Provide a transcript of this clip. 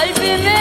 kalbime